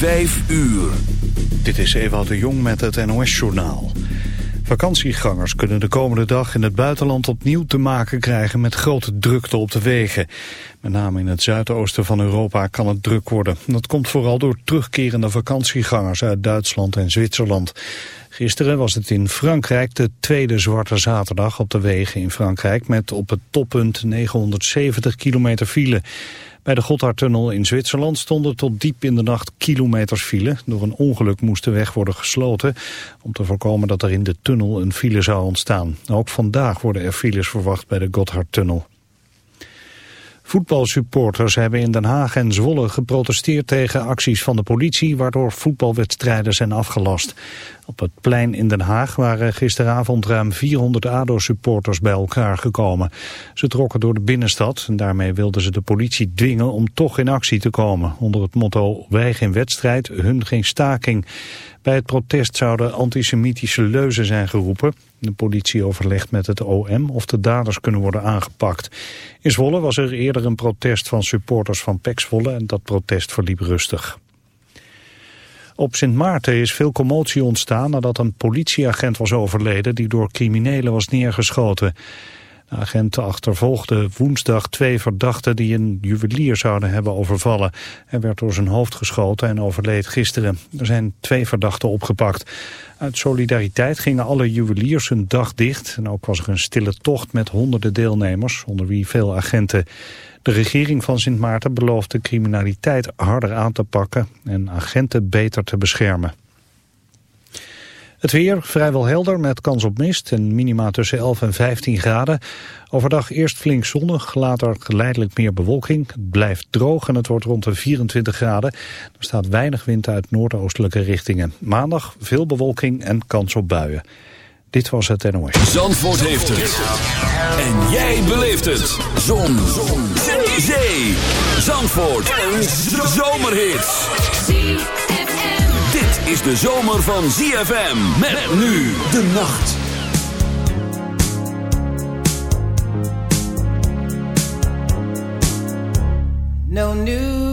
Vijf uur. Dit is Ewout de Jong met het NOS-journaal. Vakantiegangers kunnen de komende dag in het buitenland opnieuw te maken krijgen met grote drukte op de wegen. Met name in het zuidoosten van Europa kan het druk worden. Dat komt vooral door terugkerende vakantiegangers uit Duitsland en Zwitserland. Gisteren was het in Frankrijk de tweede zwarte zaterdag op de wegen in Frankrijk met op het toppunt 970 kilometer file. Bij de Gotthardtunnel in Zwitserland stonden tot diep in de nacht kilometers file. Door een ongeluk moest de weg worden gesloten om te voorkomen dat er in de tunnel een file zou ontstaan. Ook vandaag worden er files verwacht bij de Gotthardtunnel. Voetbalsupporters hebben in Den Haag en Zwolle geprotesteerd tegen acties van de politie, waardoor voetbalwedstrijden zijn afgelast. Op het plein in Den Haag waren gisteravond ruim 400 ADO-supporters bij elkaar gekomen. Ze trokken door de binnenstad en daarmee wilden ze de politie dwingen om toch in actie te komen. Onder het motto wij geen wedstrijd, hun geen staking. Bij het protest zouden antisemitische leuzen zijn geroepen. De politie overlegt met het OM of de daders kunnen worden aangepakt. In Zwolle was er eerder een protest van supporters van PEC Zwolle en dat protest verliep rustig. Op Sint Maarten is veel commotie ontstaan nadat een politieagent was overleden die door criminelen was neergeschoten. De agenten achtervolgden woensdag twee verdachten die een juwelier zouden hebben overvallen. Hij werd door zijn hoofd geschoten en overleed gisteren. Er zijn twee verdachten opgepakt. Uit solidariteit gingen alle juweliers hun dag dicht. En ook was er een stille tocht met honderden deelnemers, onder wie veel agenten. De regering van Sint Maarten belooft de criminaliteit harder aan te pakken en agenten beter te beschermen. Het weer vrijwel helder met kans op mist en minima tussen 11 en 15 graden. Overdag eerst flink zonnig, later geleidelijk meer bewolking. Het blijft droog en het wordt rond de 24 graden. Er staat weinig wind uit noordoostelijke richtingen. Maandag veel bewolking en kans op buien. Dit was het NOS. Zandvoort heeft het. En jij beleeft het. Zon. Zon. Zee. Zandvoort. Een zomerhit is de zomer van ZFM. Met nu de nacht. No New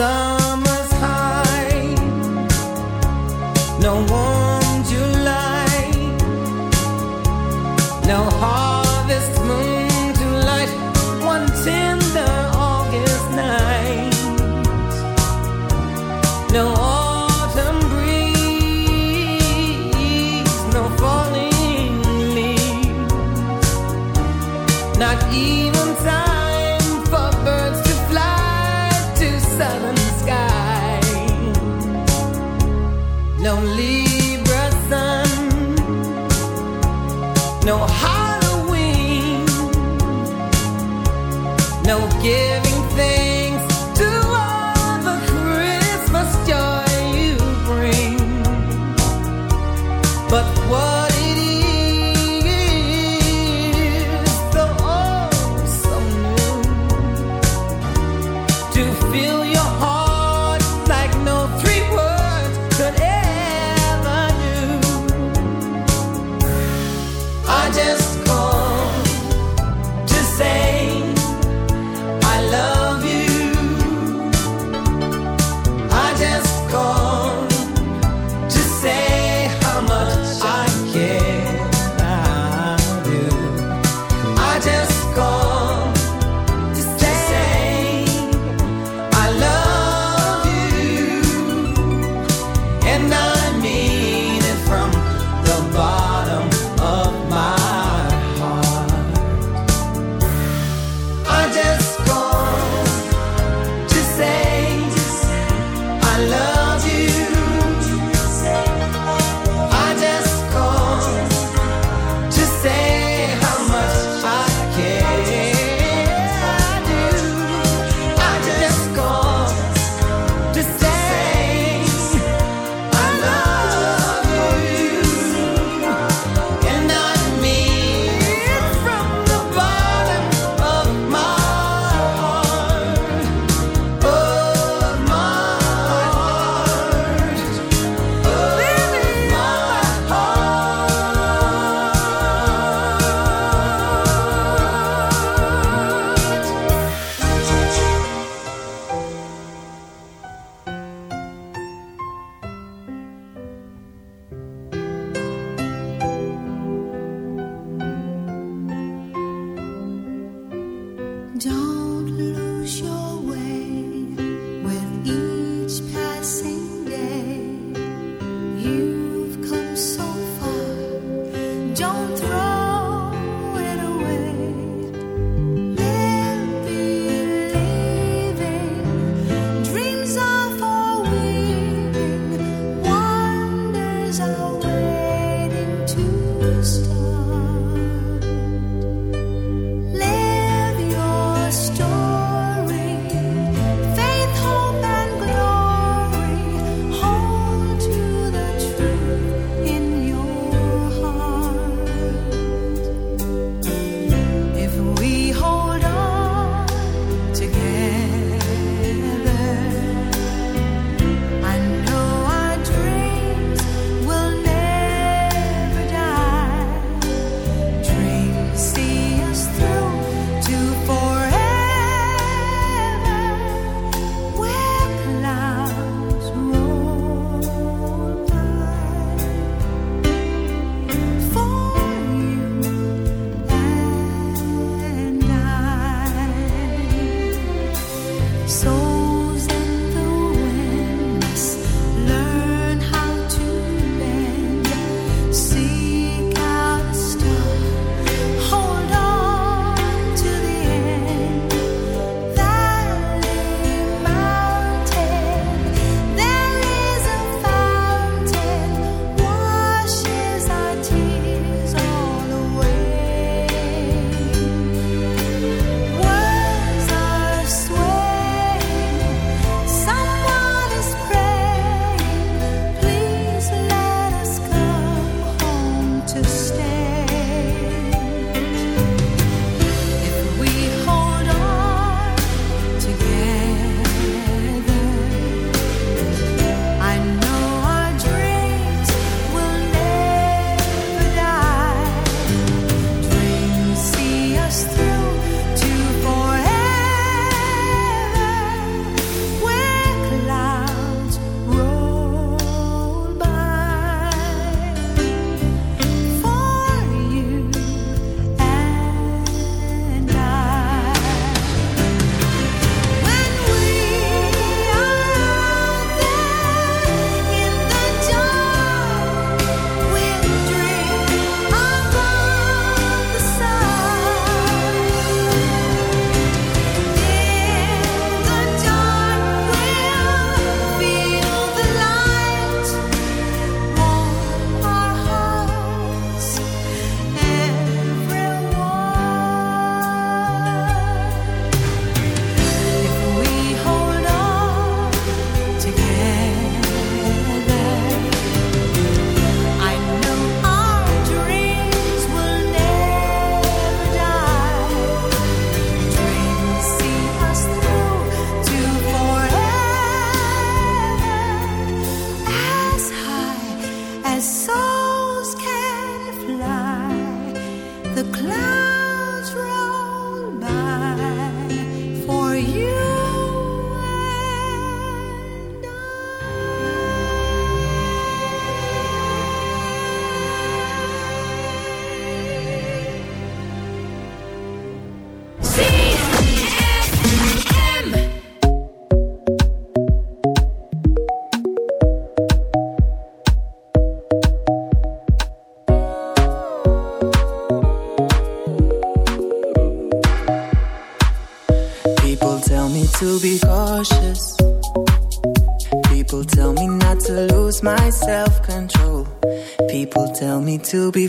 but to be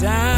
down.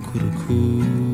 くくる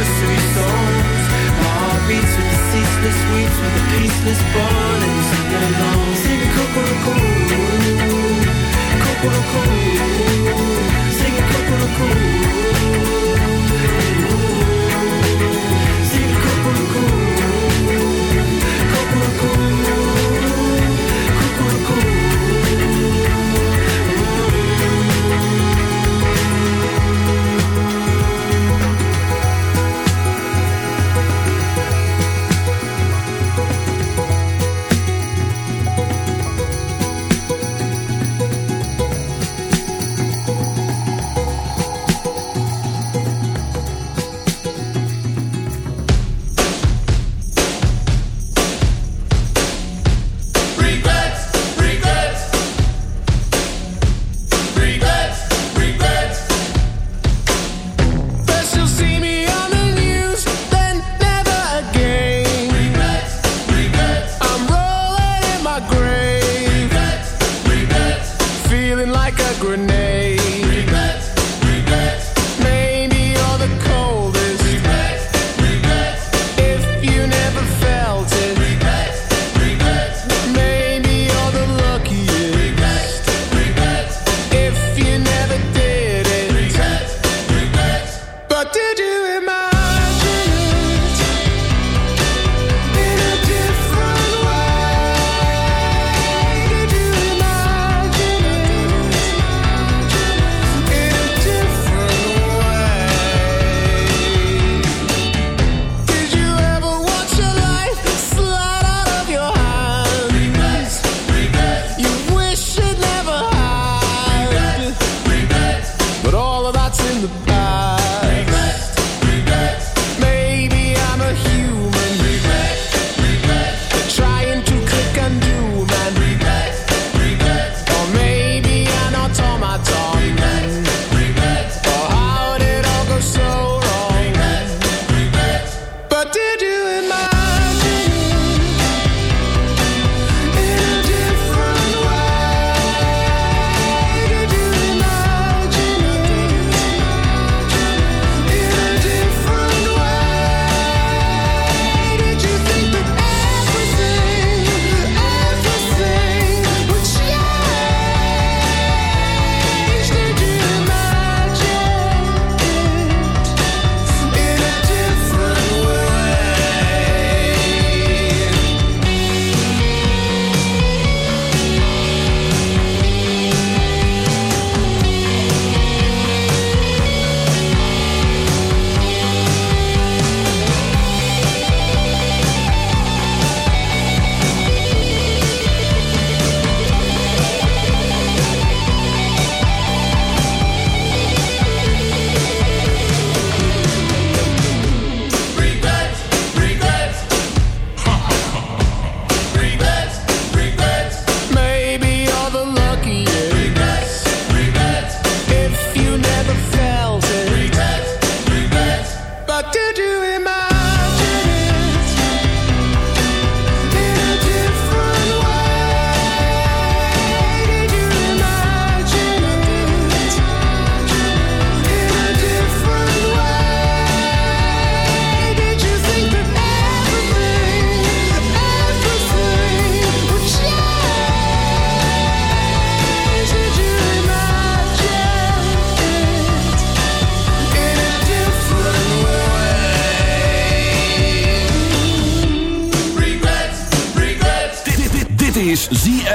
ceaseless weeps, with the peaceless burning sing along. Sing cuckoo-cuckoo, cuckoo-cuckoo, sing cuckoo-cuckoo. Sing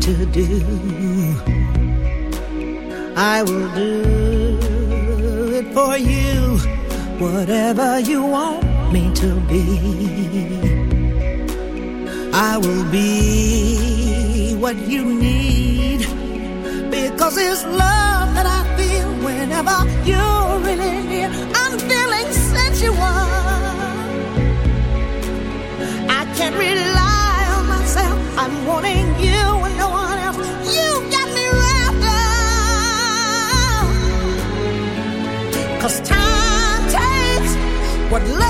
to do. I will do it for you, whatever you want me to be. I will be what you need, because it's love that I feel whenever you're really here. I'm feeling sensual. I can't rely on myself, I'm wanting you. What love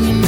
when you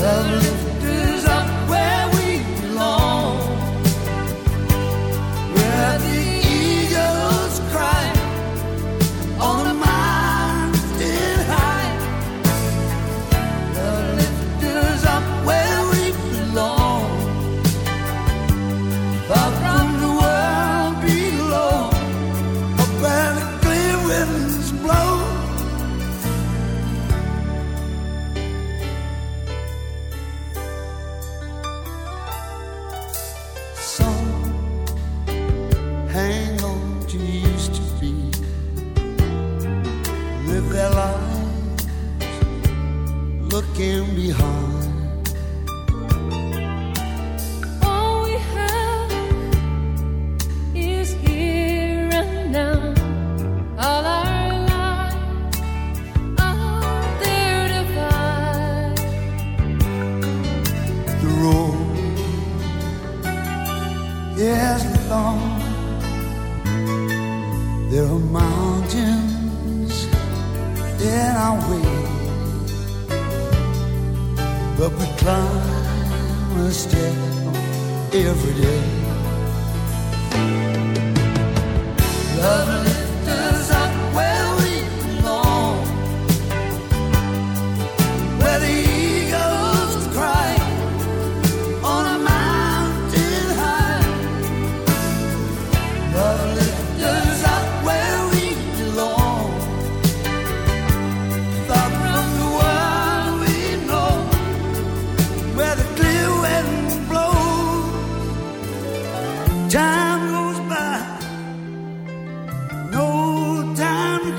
lovely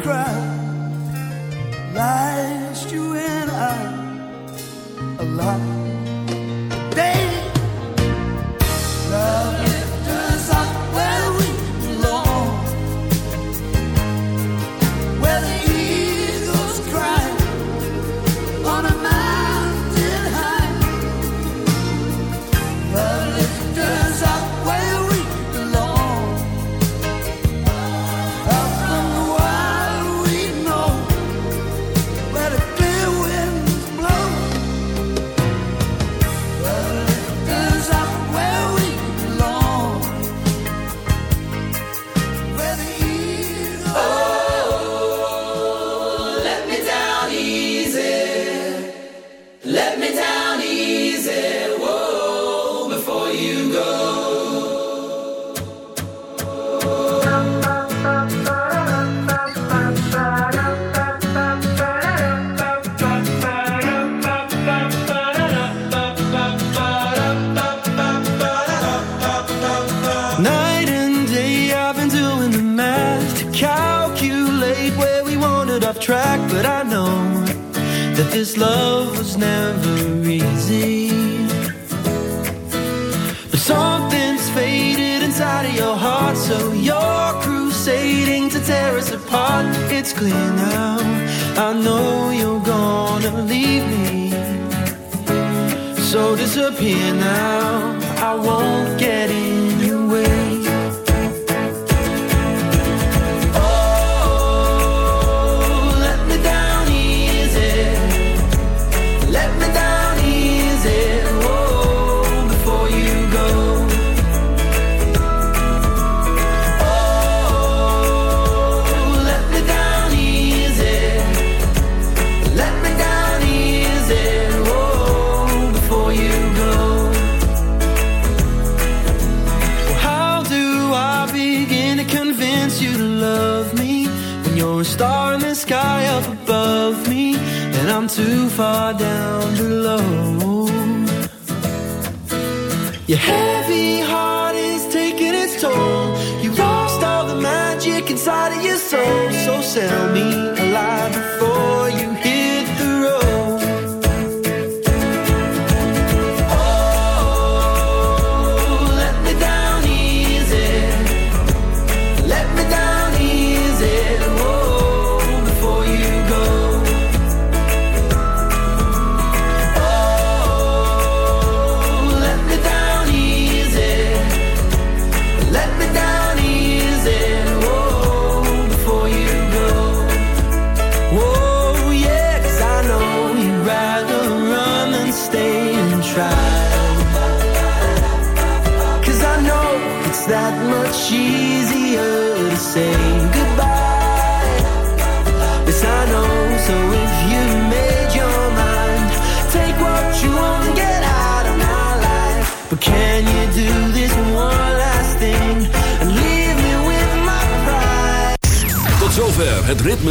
cry.